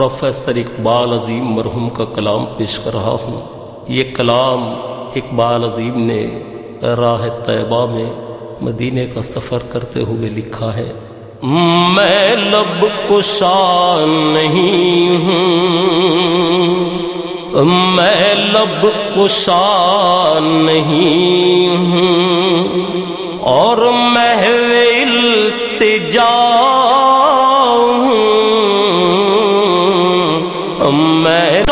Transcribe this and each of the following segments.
Professor Iqbal عظیم مرحوم کا کلام پیش کر رہا ہوں۔ یہ کلام اقبال عظیم نے راہ طیبہ میں مدینے کا سفر کرتے ہوئے لکھا ہے۔ میں لب کشا نہیں ہوں۔ میں لب کشا نہیں ہوں۔ اور محو التجا میں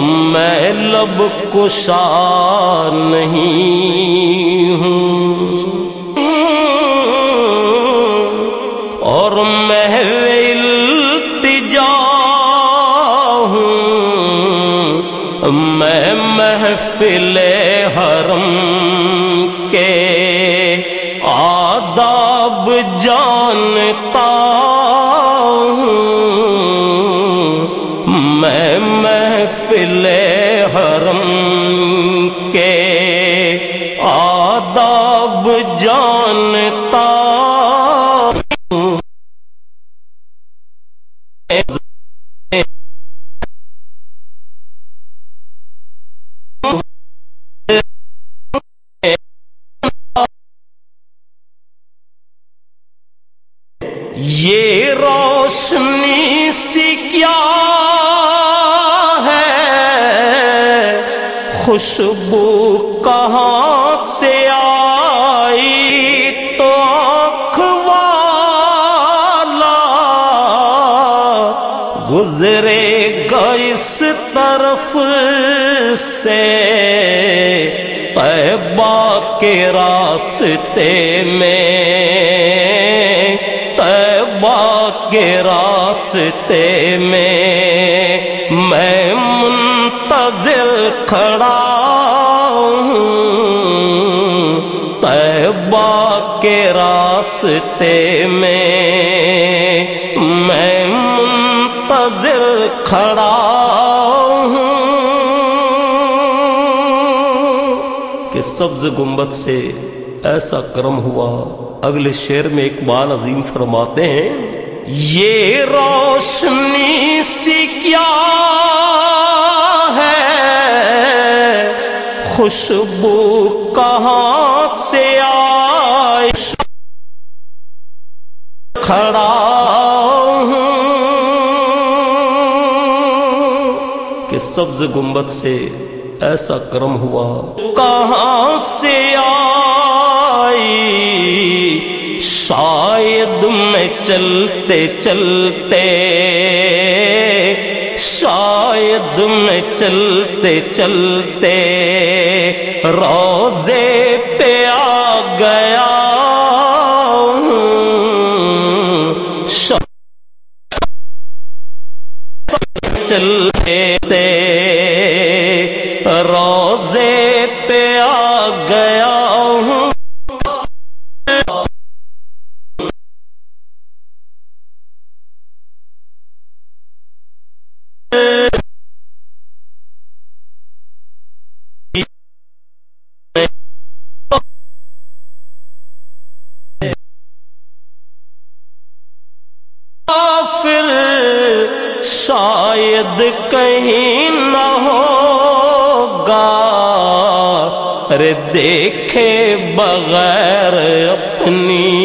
میں لب کشا نہیں ہوں۔ اور محو التجا ہوں۔ میں محفل میں محفل حرم کے آداب جانتا یہ روشنی سی کیا خوشبو کہاں سے آئی تو آنکھ والا گزرے گا اس طرف سے طیبہ کے راستے میں، طیبہ کے راستے میں کے راستے میں میں منتظر کھڑا ہوں۔ کہ سبز گنبد سے ایسا کرم ہوا۔ اگلے شعر میں اقبال عظیم فرماتے ہیں، یہ روشنی سی کیا ہے؟ خوشبو کہاں سے آئی کھڑا ہوں کہ سبز گنبد سے ایسا کرم ہوا کہاں سے آئی شاید میں چلتے چلتے شاید میں چلتے چلتے روزے پہ آ گیا چلتے روزے شاید کہیں نہ ہوگا۔ ارے دیکھے بغیر اپنی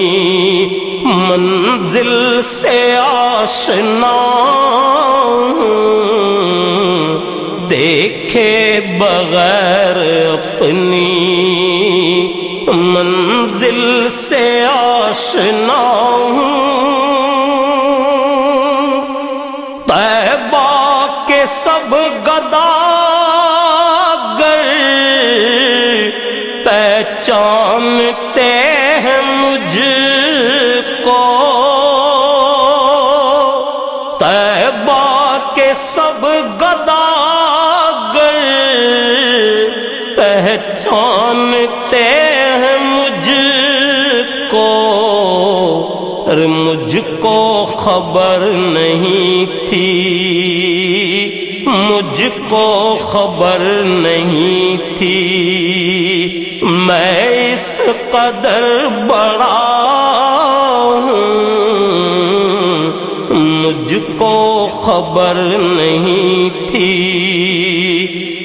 منزل سے آشنا۔ دیکھے بغیر اپنی منزل سے آشنا۔ طیبہ سب گدا گر پہچانتے ہیں مجھ کو۔ طیبہ کے سب گدا گر پہچانتے ہیں مجھ کو۔ مجھ کو خبر نہیں تھی۔ مجھ کو خبر نہیں تھی۔ میں اس قدر بڑا ہوں۔ مجھ کو خبر نہیں تھی۔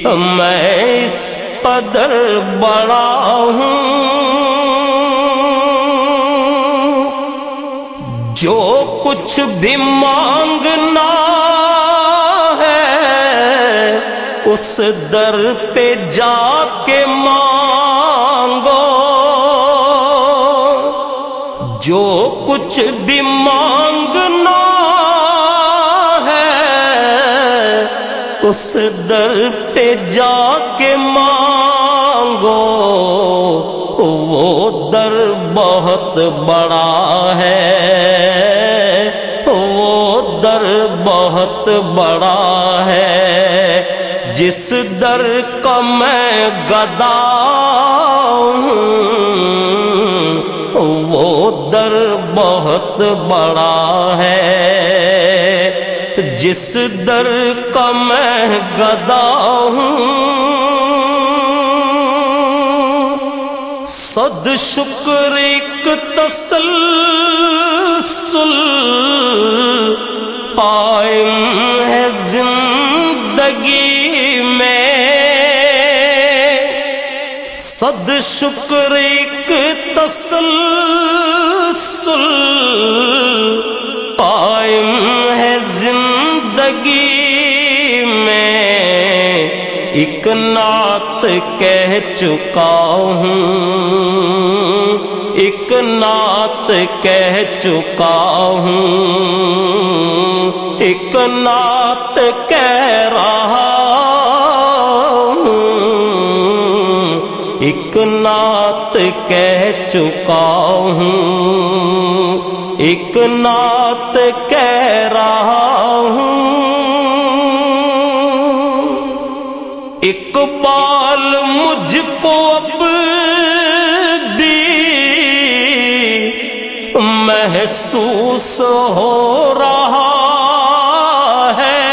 میں اس قدر بڑا ہوں۔ جو کچھ بھی مانگنا اس در پہ جا کے مانگو۔ جو کچھ بھی مانگنا ہے، اس در پہ جا کے مانگو۔ وہ در بہت بڑا ہے۔ وہ در بہت بڑا ہے۔ جس در کا میں گدا وہ در بہت بڑا ہے۔ جس در کا میں گدا ہوں، صد شکر، ایک تسلسل قائم شکر ایک تسلسل قائم ہے زندگی میں۔ ایک نعت کہہ چکا ہوں۔ ایک نعت کہہ چکا ہوں۔ ایک نعت کہہ رہا ایک نعت کہہ چکا ہوں، ایک نعت کہہ رہا ہوں۔ اقبال مجھ کو اب بھی محسوس ہو رہا ہے۔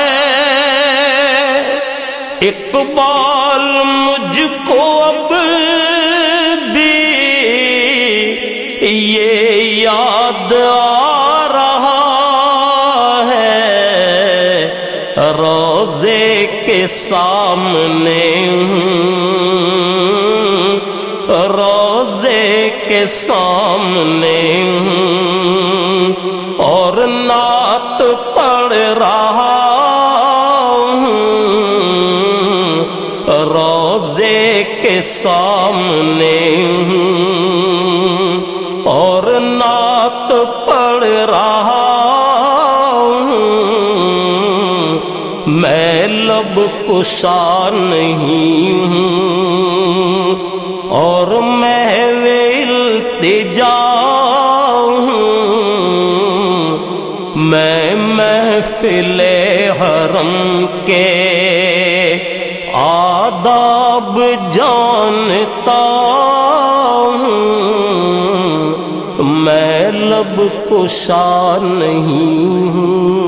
اقبال مجھ کو اب سامنے روزے کے سامنے اور نعت پڑھ رہا روزے کے سامنے لب کشا نہیں ہوں اور میں التجا ہوں میں محفل حرم کے آداب جانتا ہوں میں لب کشا نہیں ہوں